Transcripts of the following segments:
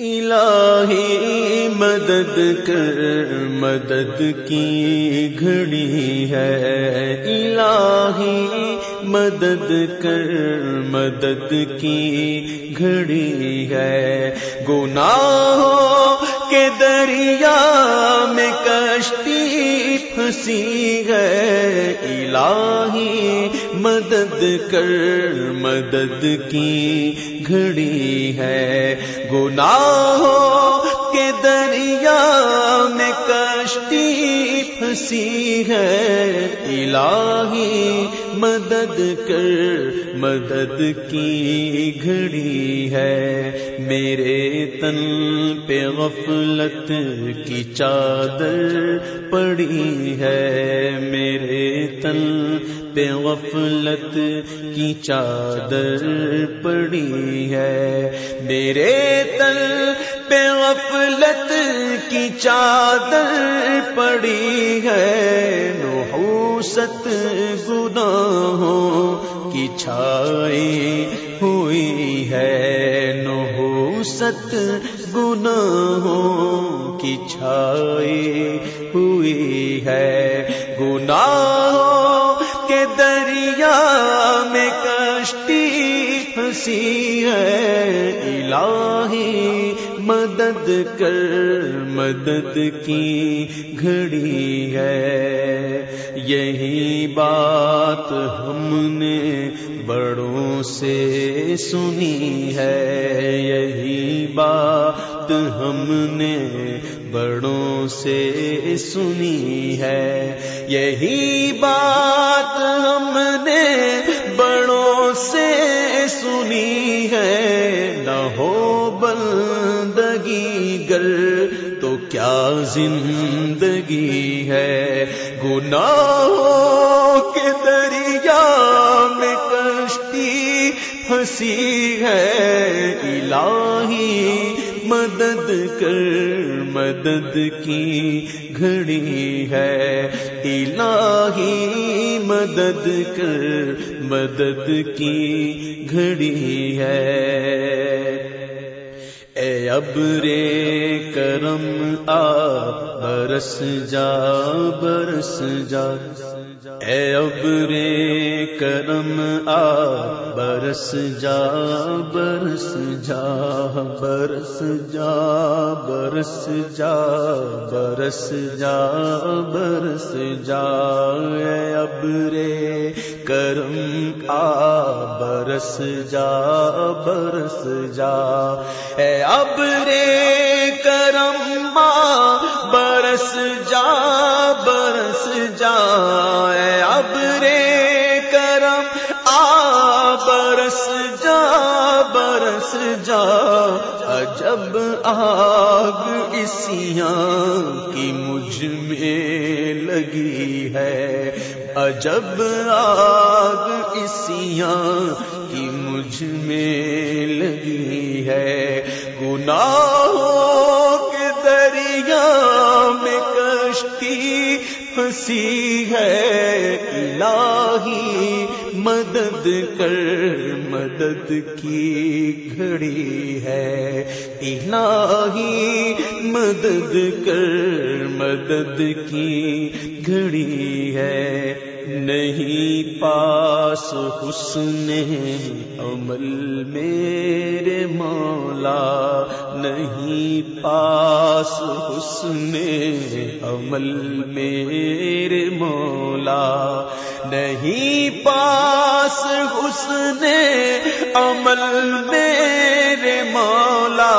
الہی مدد کر، مدد کی گھڑی ہے۔ الہی مدد کر، مدد کی گھڑی ہے۔ گناہوں کے دریا میں کشتی پھنسی ہے۔ الہی مدد کر، مدد کی گھڑی ہے۔ گناہوں کے دریا میں کشتی پھنسی ہے الہی مدد کر، مدد کی گھڑی ہے۔ میرے تن پہ غفلت کی چادر پڑی ہے۔ میرے تن پہ غفلت کی چادر پڑی ہے۔ میرے تل پہ غفلت کی چادر پڑی ہے، نحوست گناہوں کی چھائی ہوئی ہے۔ نحوست گناہوں کی چھائی ہوئی ہے۔ گناہوں کے دریا میں کشتی پھنسی ہے الہی مدد کر، مدد کی گھڑی ہے۔ یہی بات ہم نے بڑوں سے سنی ہے۔ یہی بات ہم نے بڑوں سے سنی ہے۔ یہی بات ہم بندگی گر تو کیا زندگی ہے؟ گناہوں کے دریا میں کشتی پھنسی ہے۔ الہی مدد کر، مدد کی گھڑی ہے۔ الہی مدد کر، مدد کی گھڑی ہے۔ اے اب رے کرم آ، برس جا برس جا۔ اے اب رے کرم آ، برس جا برس جا۔ برس جا برس جا برس جا برس جا۔ اے اب رے کرم آ، برس جا برس جا۔ اے اب رے کرم برس جا برس جا۔ اب رے کرم آ، برس جا برس جا۔ عجب آگ اسیاں کی مجھ میں لگی ہے۔ عجب آگ اسیاں کی مجھ میں لگی ہے۔ گناہوں کے دریا میں کشتی پھنسی ہے الہی۔ مدد کر، مدد کی گھڑی ہے۔ الہی مدد کر، مدد کی گھڑی ہے۔ نہیں پاس حسن عمل میرے مولا، نہیں پاس حسن عمل میرے مولا۔ نہیں پاس حسن عمل میرے مولا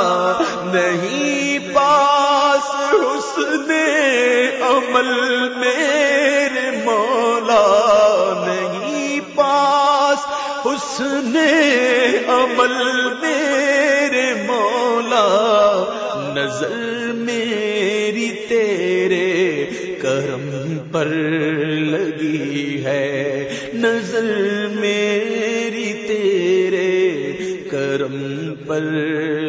نہیں پاس حسن عمل میرے مولا نہیں پاس حسن عمل میرے مولا نظر میری تیرے کرم پر لگی ہے۔ نظر میری تیرے کرم پر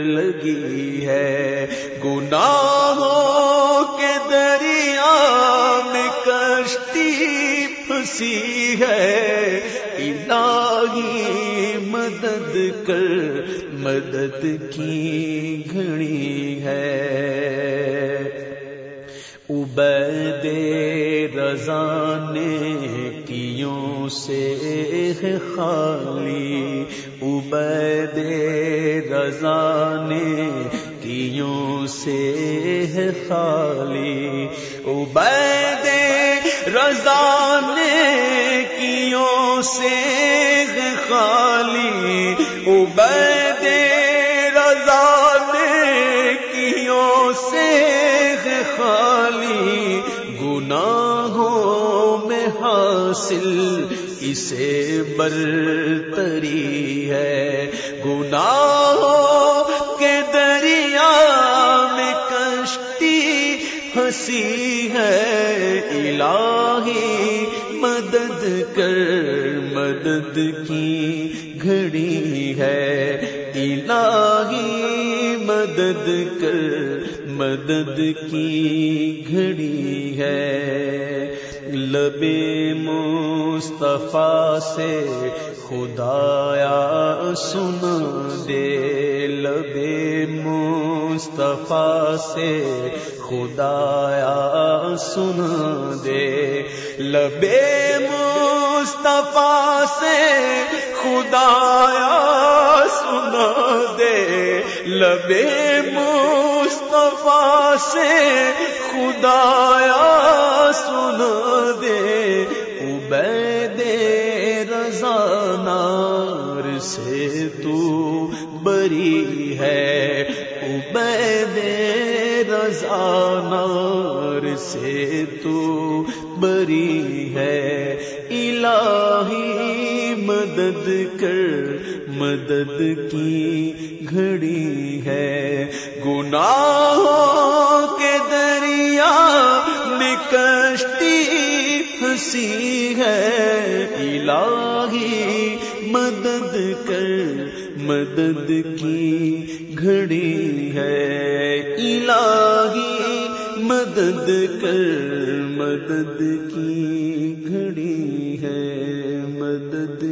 لگی ہے۔ گناہوں کے دریا میں کشتی پھنسی ہے۔ الہی مدد کر مدد کی گھڑی ہے۔ عبید رضا نے کیوں سے خالی؟ عبید رضا نے کیوں سے خالی؟ عبید رضا نے کیوں سے خالی؟ عبید گناہوں میں حاصل اسے برتری ہے۔ گناہوں کے دریا میں کشتی ہنسی ہے۔ الہی مدد کر مدد کی گھڑی ہے۔ الہی مدد کر مدد کی گھڑی ہے۔ لبے مصطفیٰ سے خدایا سن دے۔ لبے مصطفیٰ سے خدایا سن دے۔ لبے مصطفیٰ سے خدایا سن دے۔ لبے مصطفیٰ سے خدایا سن دے عبید رضا نار سے تو بری ہے عبید رضا نار سے تو بری ہے۔ الہی مدد کر، مدد کی گھڑی ہے۔ گناہوں کے دریا میں کشتی ہنسی ہے۔ الہی مدد کر، مدد کی گھڑی ہے۔ مدد کر مدد کی گھڑی ہے مدد